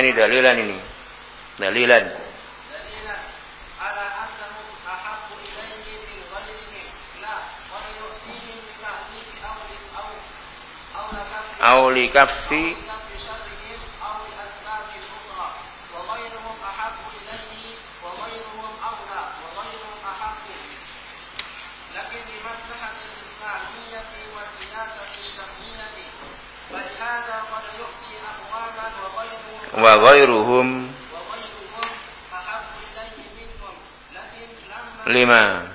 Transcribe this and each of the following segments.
Ini dalilan ini? Dalilan. Auli kafi wa ghairuhum lima.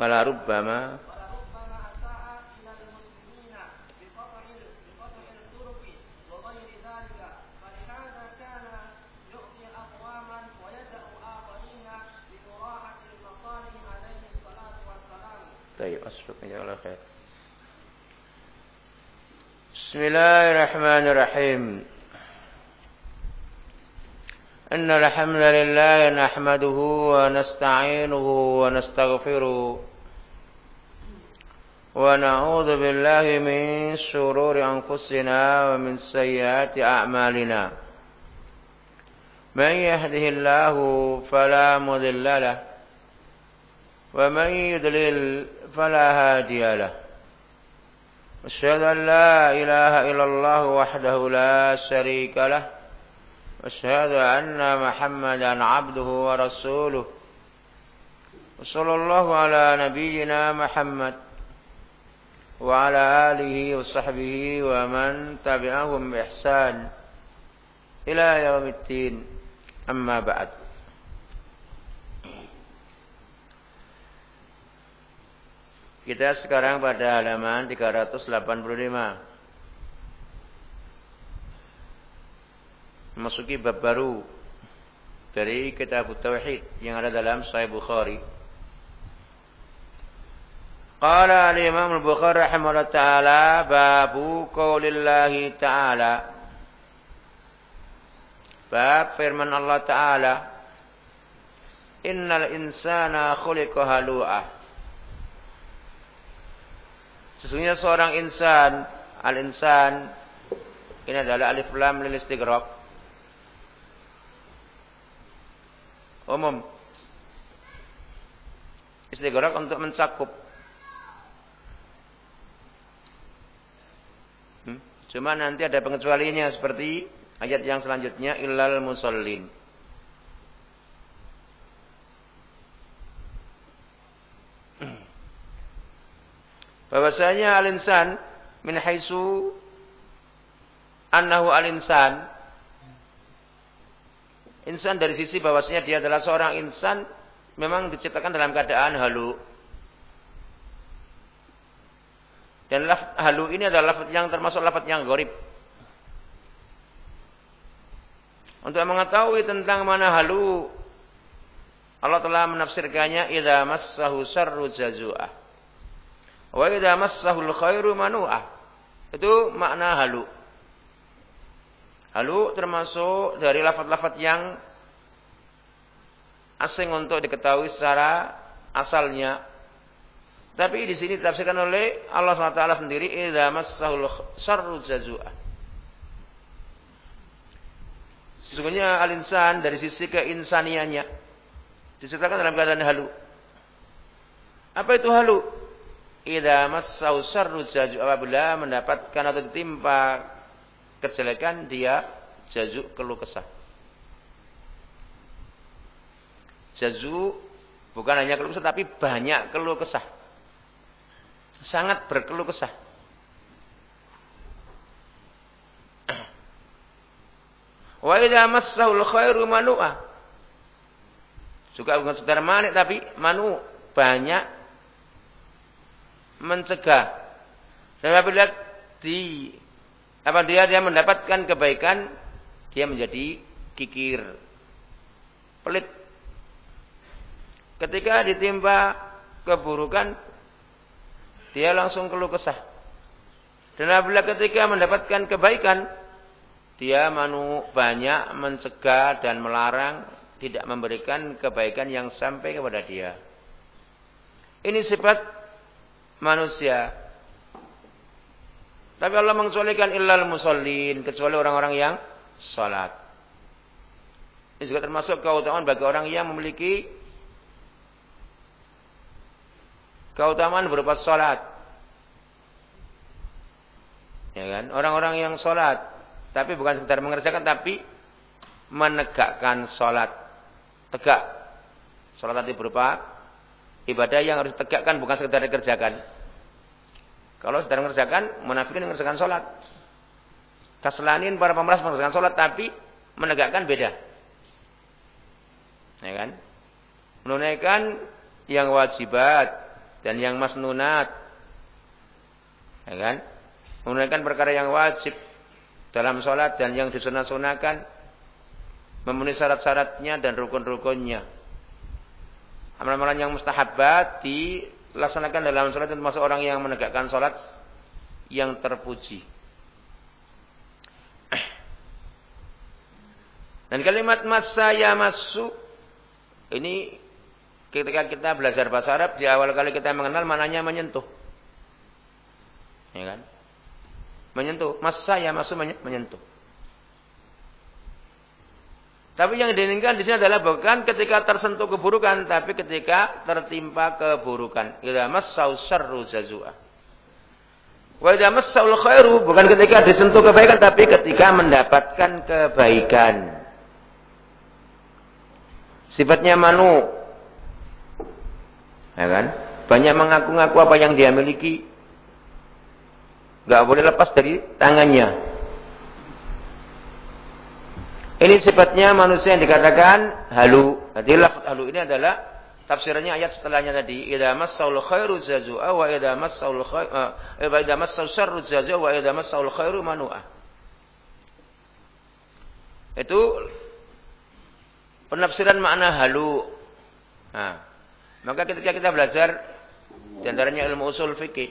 والسلام طيب أسفك جزاك الله خير. بسم الله الرحمن الرحيم. إن الحمد لله نحمده ونستعينه ونستغفره ونعوذ بالله من شرور أنفسنا ومن سيئات أعمالنا. من يهده الله فلا مضل له ومن يضلل فلا هادي له. أشهد أن لا إله إلا الله وحده لا شريك له وأشهد أن محمدا عبده ورسوله. وصلى الله على نبينا محمد وعلى آله وصحبه ومن تبعهم بإحسان إلى يوم الدين أما بعد Kita sekarang pada halaman 385. Memasuki bab baru. dari kitab Tauhid yang ada dalam Sahih Bukhari. Qala al-Imam al-Bukhari rahimahullah ta'ala babu qaulillahi ta'ala. Bab firman Allah Ta'ala Innal insana khuliqa halu'ah Sesungguhnya seorang insan Al-insan Ini adalah alif lam lil istighraq. Umum. Istighraq untuk mencakup Cuma nanti ada pengecualiannya seperti ayat yang selanjutnya illal musallin. Bahwasanya al-insan min haitsu annahu al-insan insan dari sisi bahwasanya dia adalah seorang insan memang diciptakan dalam keadaan halu Dan laf, halu ini adalah lafaz yang termasuk lafaz yang gorib. Untuk mengetahui tentang mana halu, Allah telah menafsirkannya idza massahu syarru jazu'ah. Wa idza massahu khairu manu'ah. Itu makna halu. Halu termasuk dari lafaz-lafaz yang asing untuk diketahui secara asalnya tapi di sini ditafsirkan oleh Allah SWT sendiri idza massahul syarru jazua. Sesungguhnya al-insan dari sisi keinsaniannya diceritakan dalam keadaan halu. Apa itu halu? Idza massahu syarru jazu apabila mendapatkan atau ditimpa kejelekan dia jazu keluh kesah. Jazu bukan hanya keluh kesah tapi banyak keluh kesah sangat berkeluh kesah. Wa idza massahul khairu manu'a. Juga bukan sekedar manik tapi manu banyak mencegah. Dan apabila di apa dia dia mendapatkan kebaikan dia menjadi kikir pelit ketika ditimpa keburukan dia langsung keluh kesah. Dan apabila ketika mendapatkan kebaikan, dia manu banyak mencegah dan melarang tidak memberikan kebaikan yang sampai kepada dia. Ini sifat manusia. Tapi Allah mengecualikan illal musallin, kecuali orang-orang yang salat. Ini juga termasuk keutamaan bagi orang yang memiliki keutamaan berupa salat. Ya kan? Orang-orang yang salat tapi bukan sekedar mengerjakan tapi menegakkan salat. Tegak. Salat tadi berupa ibadah yang harus ditegakkan bukan sekedar dikerjakan. Kalau sedang mengerjakan, munafikin mengerjakan salat. Kaslanin para pemeras mengerjakan salat tapi menegakkan beda. Ya kan? Menunaikan yang wajibat dan yang masnunat. Ya kan? Menunaikan perkara yang wajib dalam sholat dan yang disunat-sunahkan. Memenuhi syarat-syaratnya dan rukun-rukunnya. Amalan-amalan yang mustahabat dilaksanakan dalam sholat termasuk orang yang menegakkan sholat yang terpuji. Dan kalimat masa ya masuk ini Ketika kita belajar bahasa Arab, di awal kali kita mengenal mananya menyentuh. Ya kan? Menyentuh. Mas saya masuk menyentuh. Tapi yang diinginkan di sini adalah bukan ketika tersentuh keburukan, tapi ketika tertimpa keburukan. Idza massau syarru jazua. Wa idza massaul khairu bukan ketika disentuh kebaikan, tapi ketika mendapatkan kebaikan. Sifatnya manu, Ya kan? Banyak mengaku-ngaku apa yang dia miliki. Gak boleh lepas dari tangannya. Ini sifatnya manusia yang dikatakan halu. Jadi halu ini adalah tafsirannya ayat setelahnya tadi. Idza massaul khairu zazua wa idza massaul khairu eh, wa idza massaul syarru zazua wa idza massaul khairu manu'a. Itu penafsiran makna halu. Nah, maka ketika kita belajar di antaranya ilmu usul fikih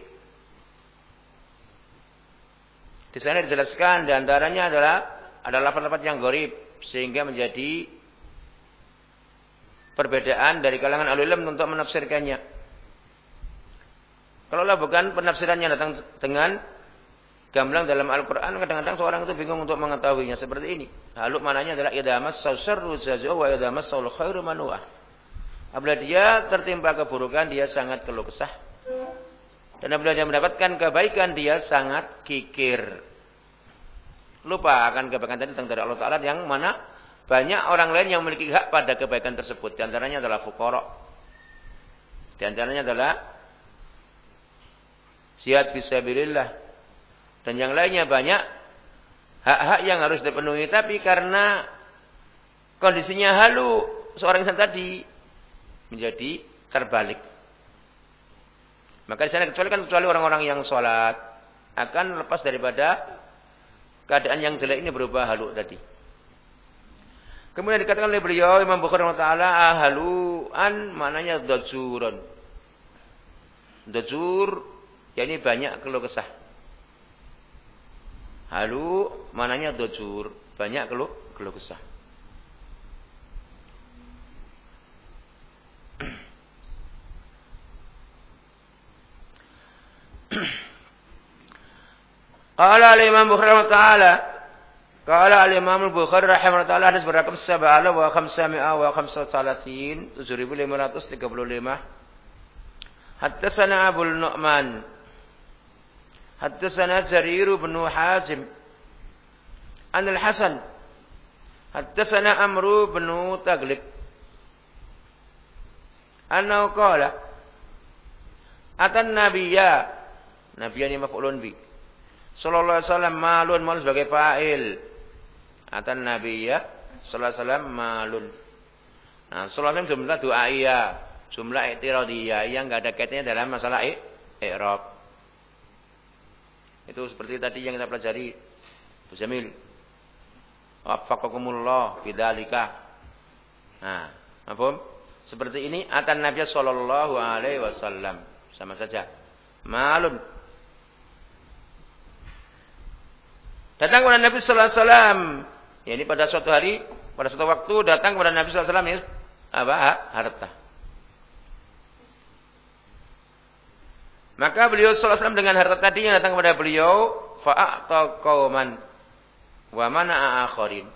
di sana dijelaskan di antaranya adalah adalah lafaz-lafaz yang gorib sehingga menjadi perbedaan dari kalangan alulim untuk menafsirkannya. Kalau lah bukan penafsirannya datang dengan gamblang dalam Al-Quran, kadang-kadang seorang itu bingung untuk mengetahuinya seperti ini. Lalu mananya adalah idamas sausarru jazu wa idamas saul khairu manuah. Apabila dia tertimpa keburukan, dia sangat keluh kesah. Dan apabila dia mendapatkan kebaikan, dia sangat kikir. Lupa akan kebaikan tadi datang dari Allah Ta'ala yang mana banyak orang lain yang memiliki hak pada kebaikan tersebut. Di antaranya adalah fukorok. Di antaranya adalah siat fisabilillah. Dan yang lainnya banyak hak-hak yang harus dipenuhi. Tapi karena kondisinya halu, seorang insan tadi menjadi terbalik. Maka di sana kecuali kan kecuali orang-orang yang sholat akan lepas daripada keadaan yang jelek ini berubah halu tadi. Kemudian dikatakan oleh beliau Imam Bukhari Taala ahaluan maknanya dajurun. Dajur yakni banyak keluh kesah. Halu maknanya dajur, banyak keluh keluh kesah. Qala al-Imam Bukhari taala. Qala al-Imam Al-Bukhari rahimahullah hadis berakam sab'ala wa khamsami'a wa khamsa salasin 7535 Haddatsana Abu Nu'man. Haddatsana Jarir bin Hazim. An al-Hasan Haddatsana Amru bin Taglib. Annahu qala Atan nabiyya. Nabiyya ni maf'ulun bi. Sallallahu alaihi wasallam malun malun sebagai fa'il. Atan nabiyya sallallahu alaihi wasallam malun. Nah, sallallahu alaihi wasallam jumlah du'aiyah, jumlah i'tiradiyah yang enggak ada kaitannya dalam masalah i'rab. Itu seperti tadi yang kita pelajari. Bu Jamil. Waffaqakumullah bidzalika. Nah, apa? Seperti ini atan Nabi sallallahu alaihi wasallam. Sama saja. Malun Datang kepada Nabi sallallahu alaihi wasallam. Ya, ini pada suatu hari, pada suatu waktu datang kepada Nabi sallallahu alaihi wasallam ini apa? Harta. Maka beliau sallallahu alaihi wasallam dengan harta tadi yang datang kepada beliau, fa'ata qauman wa mana akharin.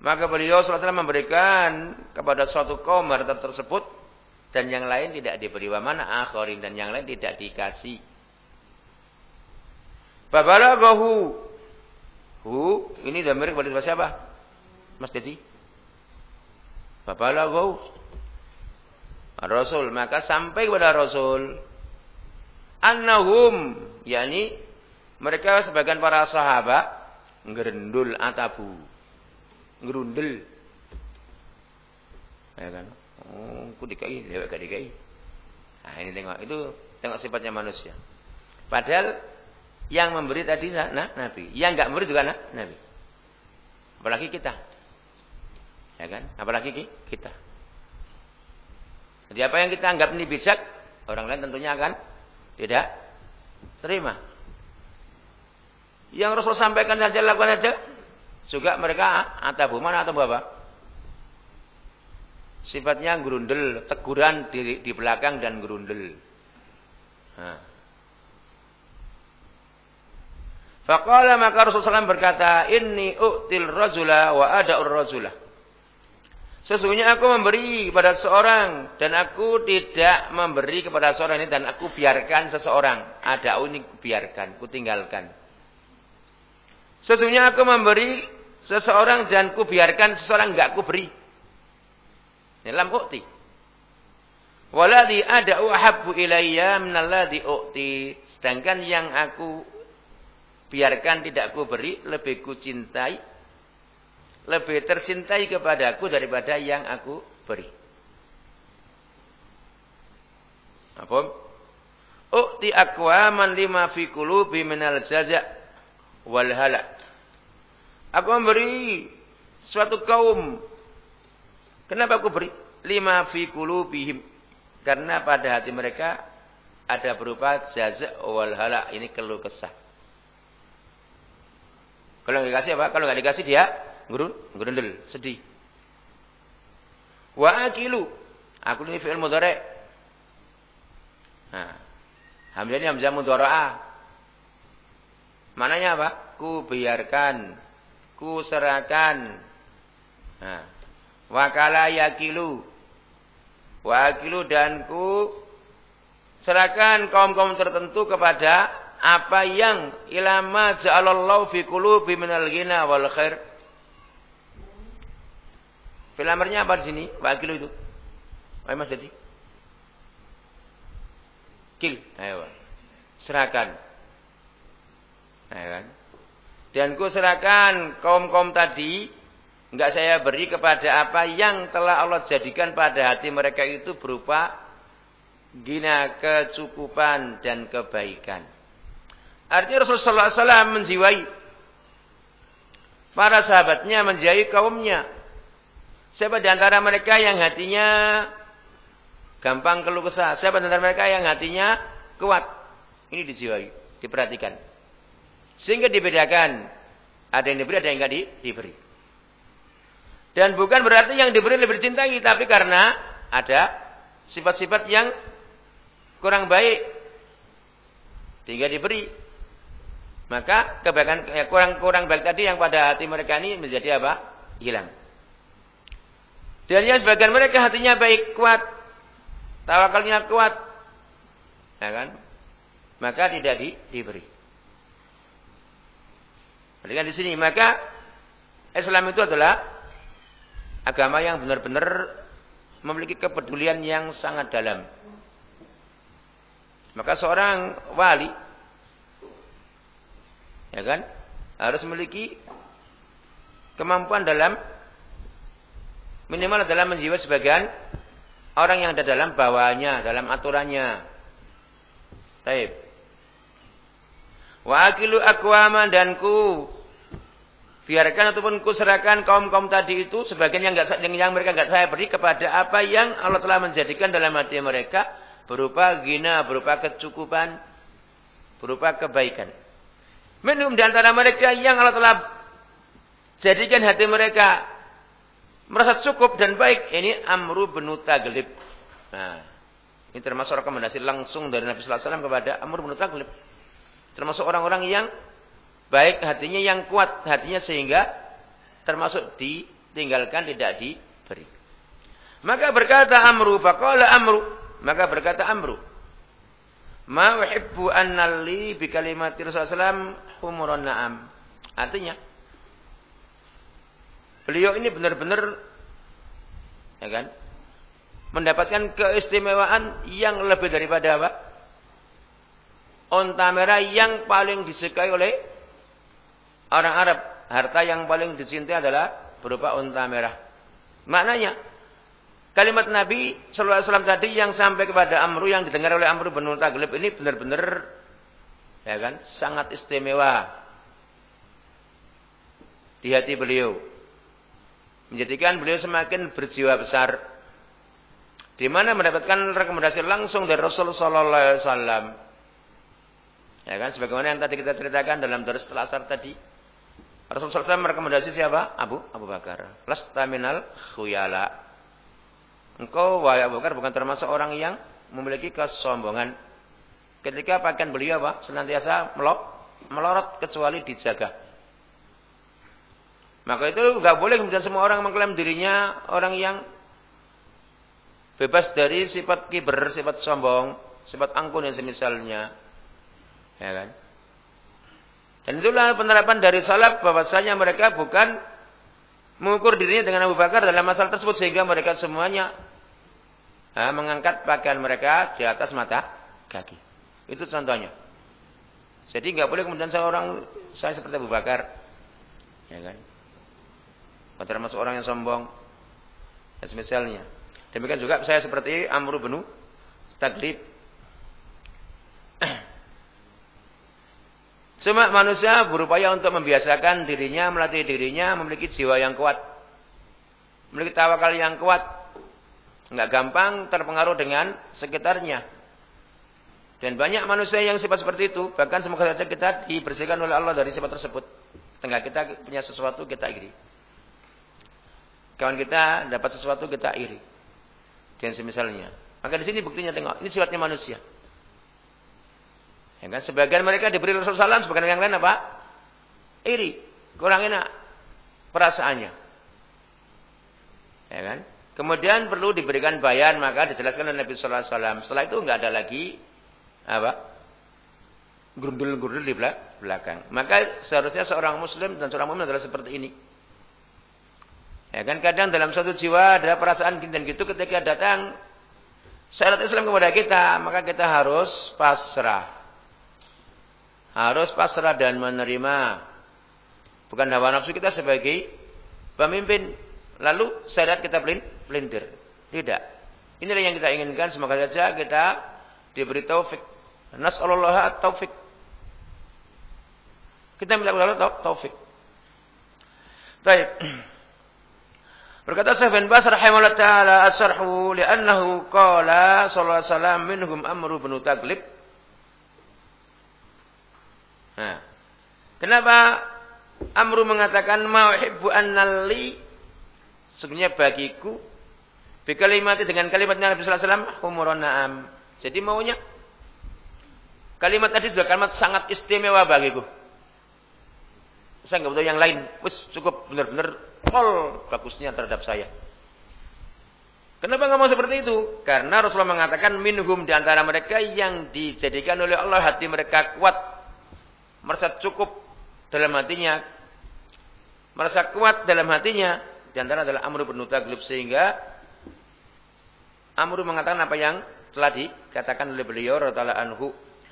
Maka beliau sallallahu alaihi wasallam memberikan kepada suatu kaum harta tersebut dan yang lain tidak diberi wa mana akharin dan yang lain tidak dikasih. Babalaghahu Hu, ini damir kepada siapa? Mas Dedi. Babalaghu. Rasul, maka sampai kepada Rasul annahum yakni mereka sebagian para sahabat ngerendul atabu. Ngerundel. Ya kan? Oh, ku dikai, lewat dikai. Nah, ini tengok, itu tengok sifatnya manusia. Padahal yang memberi tadi nah, Nabi. Yang enggak memberi juga nah, Nabi. Apalagi kita. Ya kan? Apalagi kita. Jadi apa yang kita anggap ini bijak, orang lain tentunya akan tidak terima. Yang Rasul sampaikan saja, lakukan saja. Juga mereka atabu mana atau apa? Sifatnya gerundel, teguran di, di belakang dan gerundel. Nah. Faqala maka Rasulullah SAW berkata, Inni u'til rajula wa ada'ur rajula. Sesungguhnya aku memberi kepada seorang dan aku tidak memberi kepada seorang ini dan aku biarkan seseorang. Ada unik biarkan, ku tinggalkan. Sesungguhnya aku memberi seseorang dan ku biarkan seseorang enggak ku beri. Dalam ukti. Waladhi ada'u ahabbu ilayya minalladhi ukti. Sedangkan yang aku biarkan tidak ku beri, lebih ku cintai, lebih tercintai kepadaku daripada yang aku beri. Apa? Ukti akwaman lima fi qulubi minal jaza' wal halak. Aku memberi suatu kaum Kenapa aku beri? Lima fi qulubihim. Karena pada hati mereka ada berupa jazak wal halak. Ini keluh kesah. Kalau nggak dikasih apa? Kalau nggak dikasih dia gurun, gurundel, sedih. Wa akilu. Aku ini fi'il mudhari. Nah, hamzah ini hamzah mudhara'ah. Mananya apa? Ku biarkan, ku serahkan. Nah, wakala yakilu. Wakilu dan ku serahkan kaum-kaum tertentu kepada apa yang ilama ja'alallahu fi qulubi minal ghina wal khair. Filamernya apa di sini? Wakilu itu. Ayo Mas Dedi. Kil. Ayo. Serahkan. Ayo kan. Dan ku serahkan kaum-kaum tadi Enggak saya beri kepada apa yang telah Allah jadikan pada hati mereka itu berupa gina kecukupan dan kebaikan. Artinya Rasulullah SAW menjiwai para sahabatnya, menjiwai kaumnya. Siapa di antara mereka yang hatinya gampang keluh kesah? Siapa di antara mereka yang hatinya kuat? Ini dijiwai, diperhatikan. Sehingga dibedakan. Ada yang diberi, ada yang enggak diberi. Dan bukan berarti yang diberi lebih dicintai, tapi karena ada sifat-sifat yang kurang baik. Sehingga diberi. Maka kebaikan ya, kurang-kurang baik tadi yang pada hati mereka ini menjadi apa? Hilang. Dan yang sebagian mereka hatinya baik, kuat. Tawakalnya kuat. Ya kan? Maka tidak di, diberi. Perhatikan di sini, maka Islam itu adalah agama yang benar-benar memiliki kepedulian yang sangat dalam. Maka seorang wali ya kan harus memiliki kemampuan dalam minimal dalam menjiwa sebagian orang yang ada dalam bawahnya, dalam aturannya. Taib. Wa akilu aqwaman dan ku biarkan ataupun kuserahkan kaum-kaum tadi itu sebagian yang enggak yang mereka enggak saya beri kepada apa yang Allah telah menjadikan dalam hati mereka berupa gina, berupa kecukupan, berupa kebaikan. Minum di antara mereka yang Allah telah jadikan hati mereka merasa cukup dan baik. Ini Amru bin Taglib. Nah, ini termasuk rekomendasi langsung dari Nabi Sallallahu Alaihi Wasallam kepada Amru bin Taglib. Termasuk orang-orang yang baik hatinya yang kuat hatinya sehingga termasuk ditinggalkan tidak diberi. Maka berkata Amru, faqala Amru, maka berkata Amru, ma uhibbu annali bi kalimati Rasulullah humurun na'am. Artinya beliau ini benar-benar ya kan mendapatkan keistimewaan yang lebih daripada apa? Onta merah yang paling disukai oleh Orang Arab, harta yang paling dicintai adalah berupa unta merah. Maknanya, kalimat Nabi Sallallahu Alaihi Wasallam tadi yang sampai kepada Amru yang didengar oleh Amru bin Taglib ini benar-benar ya kan sangat istimewa di hati beliau menjadikan beliau semakin berjiwa besar di mana mendapatkan rekomendasi langsung dari Rasulullah sallallahu alaihi wasallam ya kan sebagaimana yang tadi kita ceritakan dalam terus telasar tadi Rasulullah SAW merekomendasi siapa? Abu Abu Bakar. Lasta minal khuyala. Engkau wahai Abu Bakar bukan termasuk orang yang memiliki kesombongan. Ketika pakaian beliau apa? Senantiasa melok, melorot kecuali dijaga. Maka itu nggak boleh kemudian semua orang mengklaim dirinya orang yang bebas dari sifat kiber, sifat sombong, sifat angkun yang semisalnya. Ya kan? Dan itulah penerapan dari salaf bahwasanya mereka bukan mengukur dirinya dengan Abu Bakar dalam masalah tersebut sehingga mereka semuanya ha, mengangkat pakaian mereka di atas mata kaki. Itu contohnya. Jadi nggak boleh kemudian seorang saya seperti Abu Bakar, ya kan? Termasuk orang yang sombong, dan semisalnya. Demikian juga saya seperti Amr bin Taglib Cuma manusia berupaya untuk membiasakan dirinya, melatih dirinya memiliki jiwa yang kuat. memiliki tawakal yang kuat, nggak gampang terpengaruh dengan sekitarnya. Dan banyak manusia yang sifat seperti itu, bahkan semoga saja kita dibersihkan oleh Allah dari sifat tersebut. Tengah kita punya sesuatu kita iri. Kawan kita dapat sesuatu kita iri. Dan semisalnya. Maka di sini buktinya tengok, ini sifatnya manusia. Ya kan? Sebagian mereka diberi Rasulullah SAW, sebagian yang lain apa? Iri. Kurang enak perasaannya. Ya kan? Kemudian perlu diberikan bayan, maka dijelaskan oleh Nabi Sallallahu Alaihi Wasallam. Setelah itu nggak ada lagi apa? Gurundul-gurundul di belakang. Maka seharusnya seorang Muslim dan seorang Muslim adalah seperti ini. Ya kan kadang dalam suatu jiwa ada perasaan gini dan gitu ketika datang syarat Islam kepada kita, maka kita harus pasrah. Harus pasrah dan menerima. Bukan hawa nafsu kita sebagai pemimpin. Lalu syariat kita pelintir. Tidak. Inilah yang kita inginkan. Semoga saja kita diberi taufik. Nas'alullah taufik. Kita minta kepada Allah taufik. Baik. Berkata Syekh bin Bas rahimahullah taala asarhu li'annahu qala sallallahu alaihi wasallam minhum Amru bin Taglib. Nah. Kenapa Amru mengatakan mauhibbu annali sebenarnya bagiku bi kalimat dengan kalimatnya Nabi sallallahu alaihi wasallam na'am. Jadi maunya kalimat tadi sudah kalimat sangat istimewa bagiku. Saya nggak butuh yang lain. Wis cukup benar-benar pol bagusnya terhadap saya. Kenapa nggak mau seperti itu? Karena Rasulullah mengatakan minhum di antara mereka yang dijadikan oleh Allah hati mereka kuat, merasa cukup dalam hatinya, merasa kuat dalam hatinya. Di antara adalah Amr bin sehingga Amr mengatakan apa yang telah dikatakan oleh beliau radhiyallahu anhu.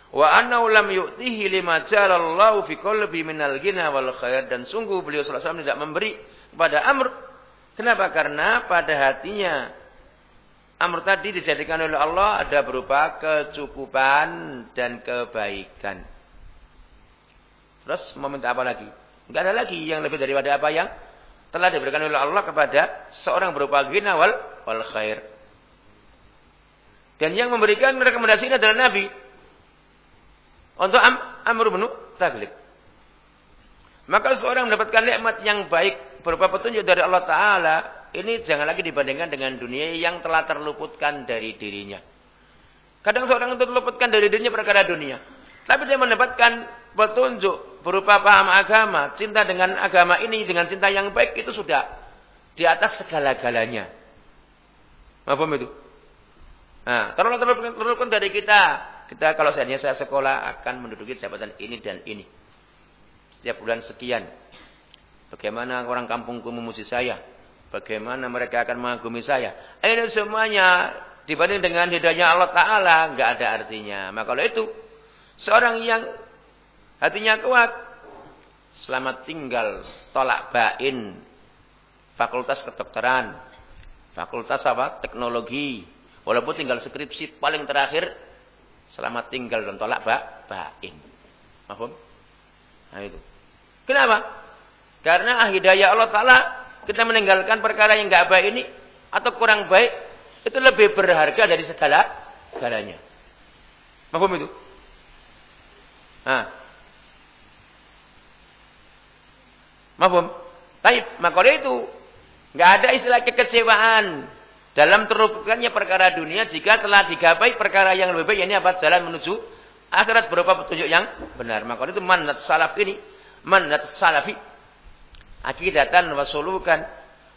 Wa annahu lam yu'tihi lima jalallahu fi qalbi minal ghina wal khair dan sungguh beliau sallallahu alaihi wasallam tidak memberi kepada Amr. Kenapa? Karena pada hatinya Amr tadi dijadikan oleh Allah ada berupa kecukupan dan kebaikan. Terus mau minta apa lagi? Enggak ada lagi yang lebih daripada apa yang telah diberikan oleh Allah kepada seorang berupa ghina wal, wal khair dan yang memberikan rekomendasi ini adalah Nabi untuk Am Amr bin Taglib. Maka seorang mendapatkan nikmat yang baik berupa petunjuk dari Allah Ta'ala. Ini jangan lagi dibandingkan dengan dunia yang telah terluputkan dari dirinya. Kadang seorang itu terluputkan dari dirinya perkara dunia. Tapi dia mendapatkan petunjuk berupa paham agama. Cinta dengan agama ini, dengan cinta yang baik itu sudah di atas segala-galanya. Apa itu? Nah, tolonglah terluputkan dari kita kita kalau seandainya saya sekolah akan menduduki jabatan ini dan ini. Setiap bulan sekian. Bagaimana orang kampungku memuji saya. Bagaimana mereka akan mengagumi saya. Ini semuanya dibanding dengan hidayahnya Allah Ta'ala. nggak ada artinya. Maka kalau itu. Seorang yang hatinya kuat. Selamat tinggal. Tolak bain. Fakultas kedokteran. Fakultas apa? Teknologi. Walaupun tinggal skripsi paling terakhir Selamat tinggal dan tolak ba bain. Mahfum? Nah itu. Kenapa? Karena hidayah Allah Ta'ala kita meninggalkan perkara yang enggak baik ini atau kurang baik itu lebih berharga dari segala galanya. Mahfum itu? Nah. Mahfum? Taib. Maka itu enggak ada istilah kekecewaan dalam terluputkannya perkara dunia jika telah digapai perkara yang lebih baik ini apa? Jalan menuju akhirat berupa petunjuk yang benar. Maka itu manat salaf ini manat salafi. Akidatan wa sulukan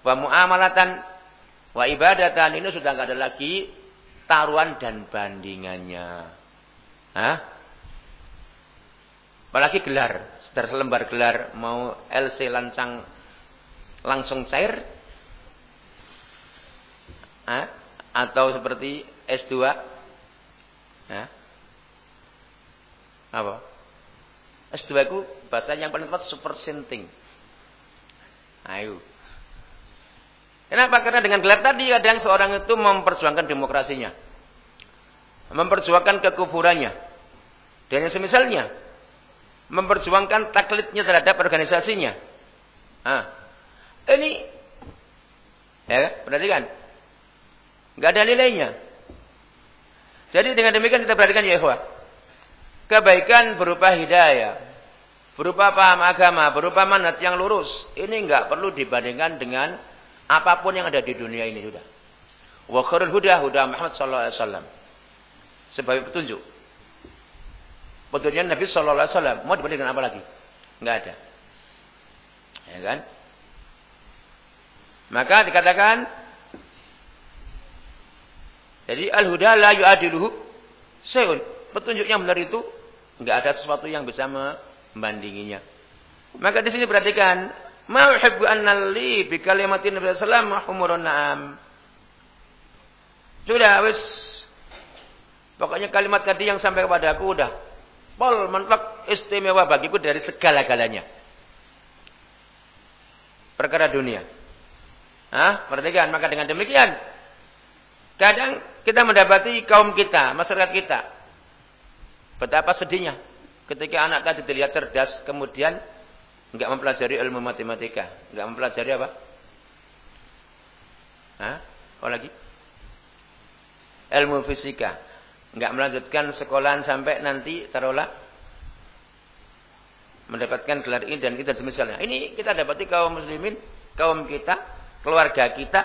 wa muamalatan wa ibadatan ini sudah enggak ada lagi taruhan dan bandingannya. Hah? apalagi gelar setelah lembar gelar mau LC lancang langsung cair ha? atau seperti S2 ha? apa? S2 itu bahasa yang paling tepat super sinting. Ayo kenapa? Karena dengan gelar tadi kadang seorang itu memperjuangkan demokrasinya. Memperjuangkan kekufurannya dan yang semisalnya memperjuangkan taklidnya terhadap organisasinya. Ah, ini Ya, perhatikan. Enggak ada nilainya. Jadi dengan demikian kita perhatikan ya ikhwah. Kebaikan berupa hidayah, berupa paham agama, berupa manat yang lurus. Ini enggak perlu dibandingkan dengan apa pun yang ada di dunia ini sudah. Wa khairul huda huda Muhammad sallallahu alaihi wasallam. Sebagai petunjuk. Petunjuknya Nabi sallallahu alaihi wasallam. Mau dibandingkan apa lagi? Enggak ada. Ya kan? Maka dikatakan jadi al-huda la yu'adiluhu sayun. Petunjuk yang benar itu enggak ada sesuatu yang bisa membandinginya. Maka di sini perhatikan, ma uhibbu an li bi kalimatin Nabi sallallahu alaihi na'am. Sudah wis pokoknya kalimat tadi yang sampai kepada aku udah pol mentok istimewa bagiku dari segala-galanya. Perkara dunia. Hah? Perhatikan, maka dengan demikian kadang kita mendapati kaum kita, masyarakat kita betapa sedihnya ketika anak tadi dilihat cerdas kemudian enggak mempelajari ilmu matematika, enggak mempelajari apa? Hah? Apa lagi? Ilmu fisika. Enggak melanjutkan sekolahan sampai nanti taruhlah mendapatkan gelar ini dan kita semisalnya. Ini kita dapati kaum muslimin, kaum kita keluarga kita,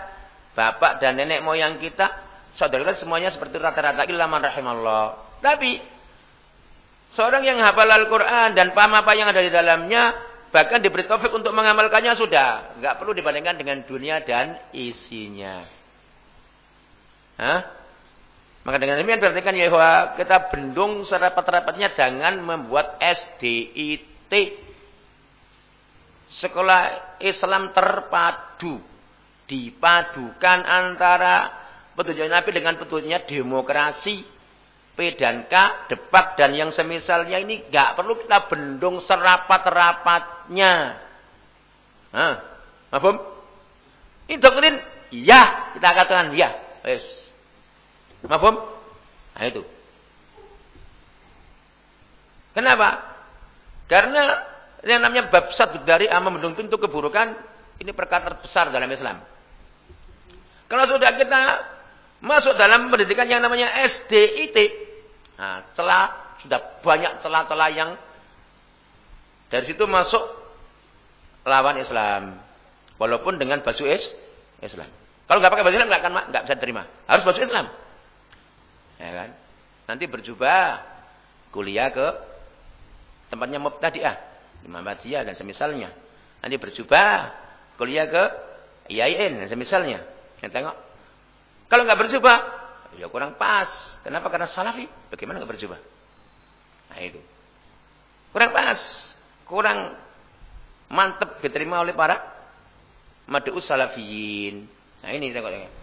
bapak dan nenek moyang kita, saudara kita semuanya seperti rata-rata ilaman rahimallah. Tapi seorang yang hafal Al-Qur'an dan paham apa yang ada di dalamnya, bahkan diberi taufik untuk mengamalkannya sudah, nggak perlu dibandingkan dengan dunia dan isinya. Hah? Maka dengan demikian perhatikan ya kita bendung serapat-rapatnya jangan membuat SDIT. Sekolah Islam terpadu dipadukan antara petunjuk Nabi dengan petunjuknya demokrasi P dan K, debat dan yang semisalnya ini gak perlu kita bendung serapat-rapatnya. Hah? Mahfum? Ini doktrin? Iya, kita katakan iya. Wes. Mahfum? Nah itu. Kenapa? Karena yang namanya bab satu dari ama mendung pintu keburukan ini perkara terbesar dalam Islam. Kalau sudah kita masuk dalam pendidikan yang namanya SDIT, nah, celah sudah banyak celah-celah yang dari situ masuk lawan Islam, walaupun dengan baju is Islam. Kalau nggak pakai baju Islam nggak akan nggak bisa terima, harus baju Islam, ya kan? Nanti berjubah kuliah ke tempatnya Mubtadi'ah, Imam Badiyah dan semisalnya. Nanti berjubah kuliah ke IAIN dan semisalnya. Yang tengok. Kalau nggak berjubah, ya kurang pas. Kenapa? Karena salafi. Bagaimana nggak berjubah? Nah itu. Kurang pas. Kurang mantep diterima oleh para madu'us salafiyin. Nah ini tengok tengok.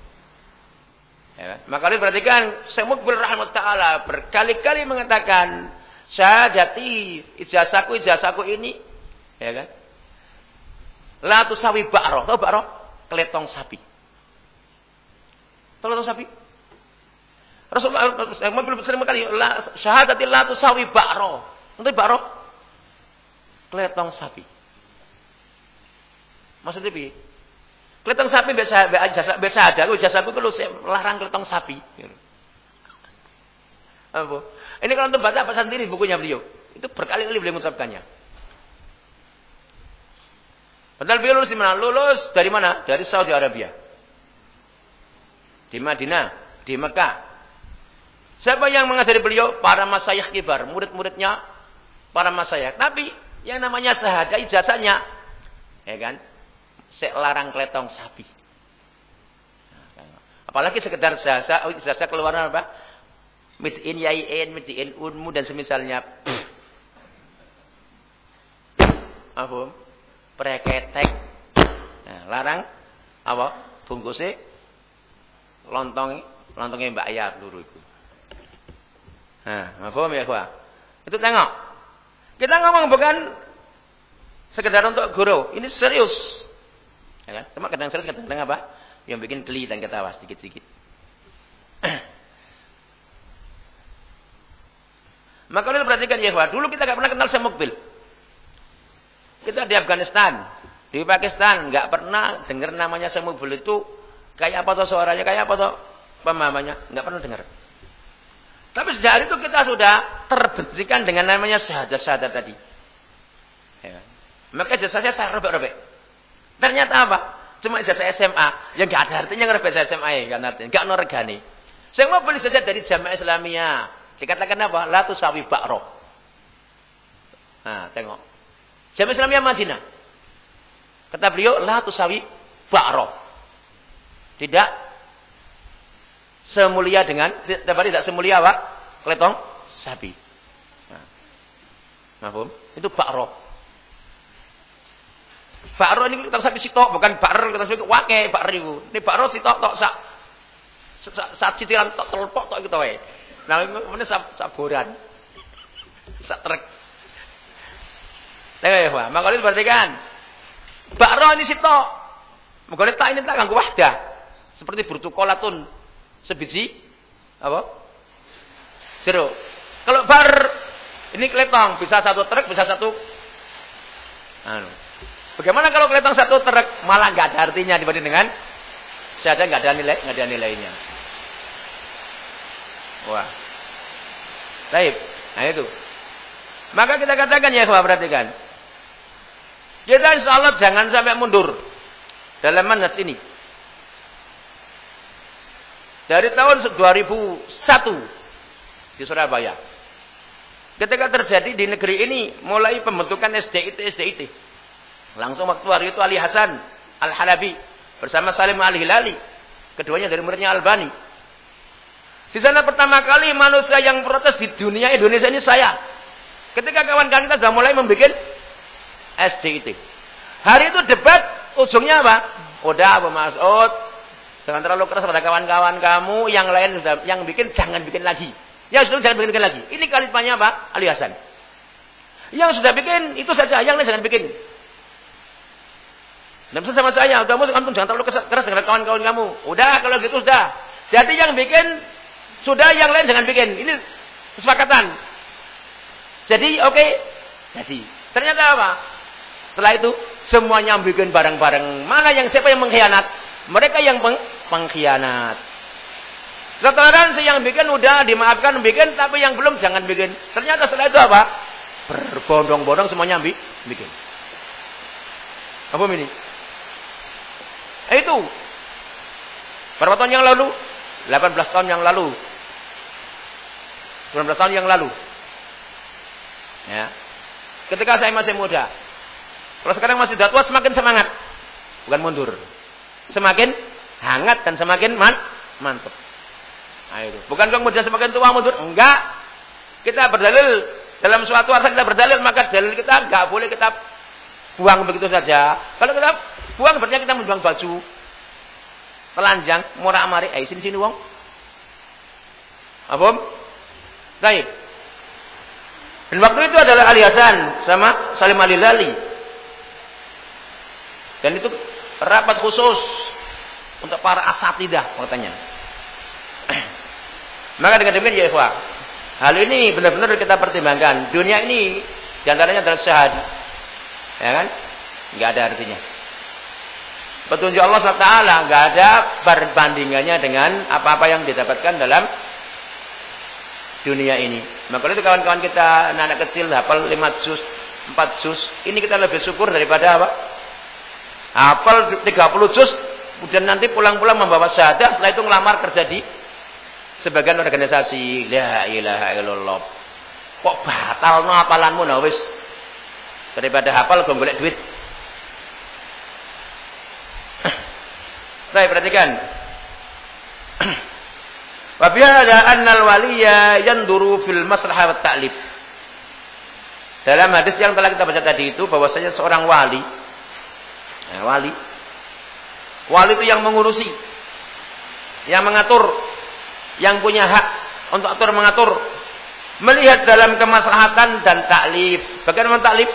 Ya, kan? maka kalian perhatikan, Semukbil rahmat ta'ala berkali-kali mengatakan, syahadati ijazahku, ijazahku ini, ya kan? La tusawi ba'ro. Tahu ba'ro? Keletong sapi. Tolong sapi. Rasulullah sering kali syahadatil la tusawi ba'ro. Nanti ba'ro keletong sapi. Maksudnya bi? Keletong sapi biasa biasa biasa ada. Aku jasa aku kalau larang keletong sapi. Apa? Ini kalau untuk baca apa sendiri bukunya beliau. Itu berkali-kali beliau mengucapkannya. Padahal beliau lulus di mana? Lulus dari mana? Dari Saudi Arabia di Madinah, di Mekah. Siapa yang mengajari beliau? Para masayah kibar, murid-muridnya para masayah. Tapi yang namanya sahaja ijazahnya, ya kan? Selarang kletong sapi. Apalagi sekedar jasa, oh, jasa keluaran apa? Midin yain, midin unmu dan semisalnya. Apa? Preketek. Nah, larang apa? Bungkusnya lontong lontongnya Mbak Ayah dulu itu. Nah, paham ya, Pak? Itu tengok. Kita ngomong bukan sekedar untuk guru. Ini serius. Ya kan? Cuma kadang serius, kadang, -kadang apa? Yang bikin geli dan ketawa sedikit-sedikit. Maka kalian perhatikan ya, Pak. Dulu kita nggak pernah kenal semukbil. Kita di Afghanistan, di Pakistan nggak pernah dengar namanya semukbil itu Kayak apa tuh suaranya, kayak apa tuh pemahamannya, nggak pernah dengar. Tapi sejak itu kita sudah terbencikan dengan namanya syahadat-syahadat tadi. Ya. Maka jasanya saya robek-robek. Ternyata apa? Cuma ijazah SMA. Yang nggak ada artinya ngerebek SMA ya. Nggak artinya. Nggak norgani. Saya mau beli saja dari jamaah Islamiyah. Dikatakan apa? La sawi bakro. Nah, tengok. Jamaah Islamiyah Madinah. Kata beliau, la sawi bakro. Tidak semulia dengan tapi tidak semulia apa? Kletong sapi. Nah, itu bakro. Bakro ini kletong sapi sitok, bukan bakro kletong sapi wake bakro itu. Ini bakro sitok tok sak sak cicilan tok telepok tok gitu wae. Nah, ini saburan. Sak trek. Tengok ya, Pak. Maka itu berarti kan bakro ini sitok. Maka tak ini tak ganggu wahdah. Seperti bertukolatun sebiji apa? Zero. Kalau bar ini keletong bisa satu truk bisa satu anu. Bagaimana kalau keletong satu truk malah nggak ada artinya dibanding dengan saya nggak ada nilai nggak ada nilainya. Wah. Baik. Nah itu. Maka kita katakan ya perhatikan. Kita insya Allah jangan sampai mundur dalam manhaj ini. Dari tahun 2001 di Surabaya. Ketika terjadi di negeri ini mulai pembentukan SDIT SDIT. Langsung waktu hari itu Ali Hasan Al-Halabi bersama Salim Al-Hilali. Keduanya dari muridnya Albani. Di sana pertama kali manusia yang protes di dunia Indonesia ini saya. Ketika kawan-kawan kita sudah mulai membuat SDIT. Hari itu debat ujungnya apa? Udah Abu Mas'ud, Jangan terlalu keras pada kawan-kawan kamu. Yang lain yang bikin jangan bikin lagi. Yang sudah jangan bikin, bikin lagi. Ini kalimatnya apa? Ali Hasan. Yang sudah bikin itu saja. Yang lain jangan bikin. Dan sama saya. Kamu antum jangan terlalu keras dengan kawan-kawan kamu. Udah kalau gitu sudah. Jadi yang bikin sudah yang lain jangan bikin. Ini kesepakatan. Jadi oke. Okay. Jadi ternyata apa? Setelah itu semuanya bikin bareng-bareng. Mana yang siapa yang mengkhianat? Mereka yang peng, pengkhianat. Toleransi yang bikin udah dimaafkan bikin, tapi yang belum jangan bikin. Ternyata setelah itu apa? Berbondong-bondong semuanya bikin. Apa ini? Eh, itu. Berapa tahun yang lalu? 18 tahun yang lalu. 19 tahun yang lalu. Ya. Ketika saya masih muda. Kalau sekarang masih tua semakin semangat. Bukan mundur semakin hangat dan semakin man mantap. Nah, itu. Bukan kemudian semakin tua mundur. Enggak. Kita berdalil dalam suatu asal kita berdalil maka dalil kita enggak boleh kita buang begitu saja. Kalau kita buang berarti kita membuang baju telanjang, murah amari, eh sini sini wong. Apa? Baik. Dan waktu itu adalah Ali Hasan sama Salim Ali Lali. Dan itu rapat khusus untuk para asatidah katanya. Maka dengan demikian ya ikhwah, hal ini benar-benar kita pertimbangkan. Dunia ini di antaranya adalah syahad. Ya kan? Enggak ada artinya. Petunjuk Allah SWT enggak ada perbandingannya dengan apa-apa yang didapatkan dalam dunia ini. Maka itu kawan-kawan kita anak-anak kecil hafal 5 juz, 4 juz, ini kita lebih syukur daripada apa? Hafal 30 juz, kemudian nanti pulang-pulang membawa syahadah, setelah itu ngelamar kerja di sebagian organisasi. La ilaha illallah. Kok batal no hafalanmu nah wis. Daripada hafal gue golek duit. Saya perhatikan. Wa fi hadza anna al-waliya yanduru fil maslahah wa ta'lif. Dalam hadis yang telah kita baca tadi itu bahwasanya seorang wali Ya, wali. Wali itu yang mengurusi. Yang mengatur. Yang punya hak untuk atur mengatur. Melihat dalam kemaslahatan dan taklif. Bagaimana taklif?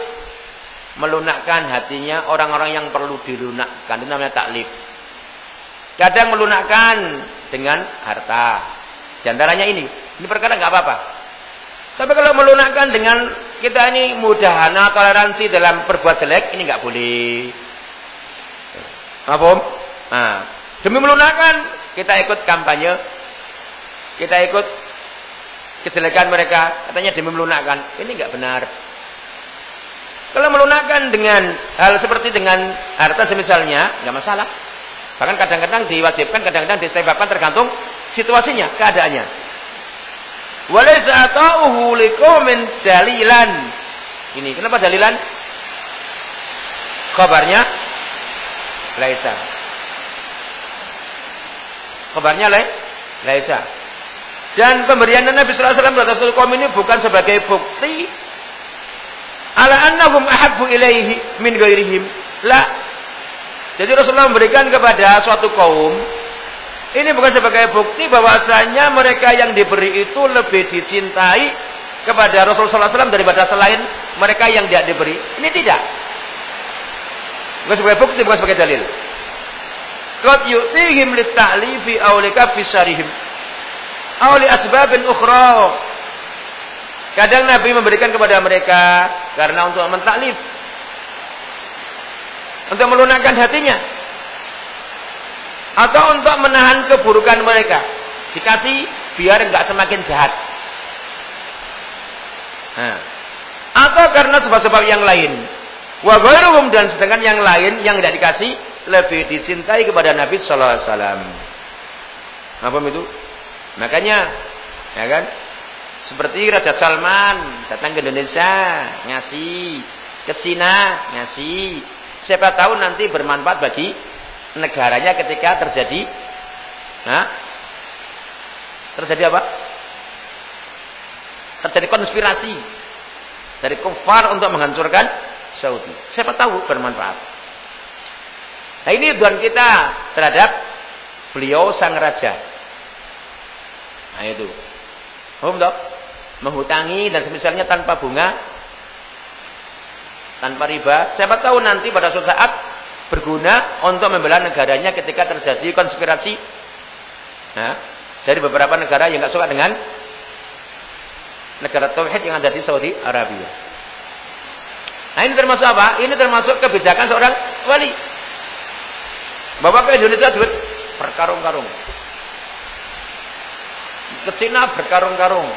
Melunakkan hatinya orang-orang yang perlu dilunakkan. Itu namanya taklif. Kadang melunakkan dengan harta. Di ini. Ini perkara nggak apa-apa. Tapi kalau melunakkan dengan kita ini mudahana toleransi dalam perbuat jelek, ini nggak boleh. Apa? Nah, Demi melunakkan, kita ikut kampanye. Kita ikut kejelekan mereka. Katanya demi melunakkan. Ini enggak benar. Kalau melunakkan dengan hal seperti dengan harta semisalnya, enggak masalah. Bahkan kadang-kadang diwajibkan, kadang-kadang disebabkan tergantung situasinya, keadaannya. Walaysa ata'uhu liqaumin dalilan. Ini kenapa dalilan? Kabarnya laisa. Kabarnya le, laisa. Dan pemberian Nabi sallallahu alaihi wasallam atas kaum ini bukan sebagai bukti ala annahum ahabbu ilaihi min ghairihim. La. Jadi Rasulullah memberikan kepada suatu kaum ini bukan sebagai bukti bahwasanya mereka yang diberi itu lebih dicintai kepada Rasulullah SAW daripada selain mereka yang tidak diberi. Ini tidak. Bukan sebagai bukti, bukan sebagai dalil. Qad yu'tihim lita'lifi aw likafisarihim aw li asbabin ukhra. Kadang Nabi memberikan kepada mereka karena untuk mentaklif. Untuk melunakkan hatinya. Atau untuk menahan keburukan mereka. Dikasih biar enggak semakin jahat. Nah. Atau karena sebab-sebab yang lain. Wa dan sedangkan yang lain yang tidak dikasih lebih dicintai kepada Nabi sallallahu alaihi wasallam. Apa itu? Makanya ya kan? Seperti Raja Salman datang ke Indonesia, ngasih ke Cina, ngasih. Siapa tahu nanti bermanfaat bagi negaranya ketika terjadi nah, terjadi apa? Terjadi konspirasi dari kufar untuk menghancurkan Saudi. Siapa tahu bermanfaat. Nah ini tujuan kita terhadap beliau sang raja. Nah itu. Paham dok? Menghutangi dan semisalnya tanpa bunga, tanpa riba. Siapa tahu nanti pada suatu saat berguna untuk membela negaranya ketika terjadi konspirasi nah, dari beberapa negara yang nggak suka dengan negara tauhid yang ada di Saudi Arabia. Nah ini termasuk apa? Ini termasuk kebijakan seorang wali. Bapak ke Indonesia duit berkarung-karung. Ke Cina berkarung-karung.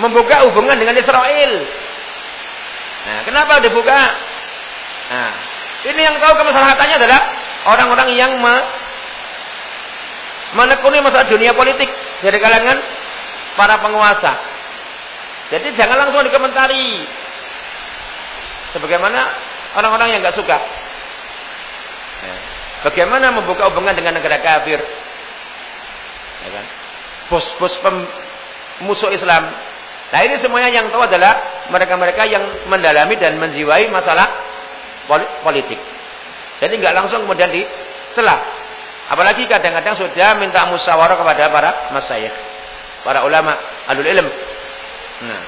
Membuka hubungan dengan Israel. Nah, kenapa dibuka? Nah, ini yang tahu kemaslahatannya adalah orang-orang yang me menekuni masalah dunia politik dari kalangan para penguasa. Jadi jangan langsung dikomentari. Sebagaimana orang-orang yang nggak suka. Ya. Bagaimana membuka hubungan dengan negara kafir? Ya kan? Bos-bos musuh Islam. Nah ini semuanya yang tahu adalah mereka-mereka yang mendalami dan menjiwai masalah politik. Jadi nggak langsung kemudian dicela. Apalagi kadang-kadang sudah minta musyawarah kepada para masyayikh para ulama alul ilm. Nah,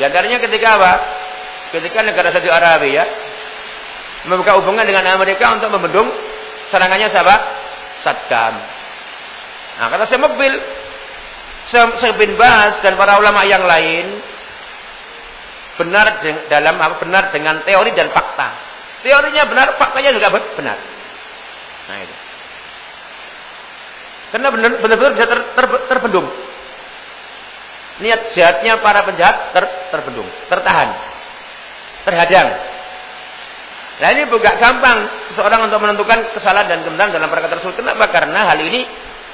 di antaranya ketika apa? Ketika negara Saudi Arabia membuka hubungan dengan Amerika untuk membendung serangannya siapa? Saddam. Nah, kata saya mobil, saya bin Bas dan para ulama yang lain benar dalam apa? Benar dengan teori dan fakta. Teorinya benar, faktanya juga benar. Nah itu. Karena benar-benar bisa ter, ter, terbendung niat jahatnya para penjahat ter, terbendung, tertahan, terhadang. Nah ini bukan gampang seorang untuk menentukan kesalahan dan kebenaran dalam perkara tersebut. Kenapa? Karena hal ini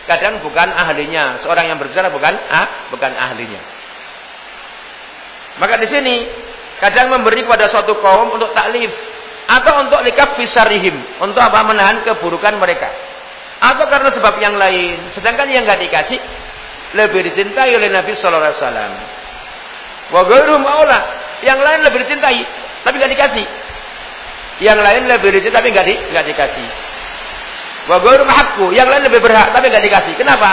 kadang bukan ahlinya. Seorang yang berbicara bukan ah, bukan ahlinya. Maka di sini kadang memberi kepada suatu kaum untuk taklif atau untuk likaf fisarihim, untuk apa menahan keburukan mereka. Atau karena sebab yang lain. Sedangkan yang nggak dikasih lebih dicintai oleh Nabi Sallallahu Alaihi Wasallam. Wa ghairuhum aula. Yang lain lebih dicintai, tapi nggak dikasih. Yang lain lebih dicintai tapi nggak di, nggak dikasih. Wa hakku. Yang lain lebih berhak tapi nggak dikasih. Kenapa?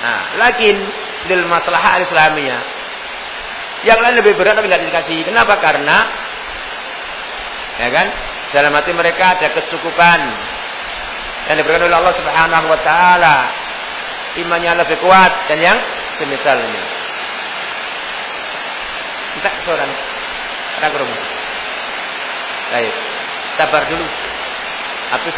Nah, lakin lil maslahah al-islamiyah. Yang lain lebih berhak tapi nggak dikasih. Kenapa? Karena ya kan? Dalam hati mereka ada kecukupan yang diberikan oleh Allah Subhanahu wa taala imannya lebih kuat dan yang semisalnya. Kita seorang orang rumah. Baik, sabar dulu. Habis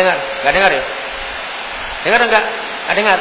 dengar? Nggak dengar ya? Dengar enggak? Nggak dengar? Nggak dengar.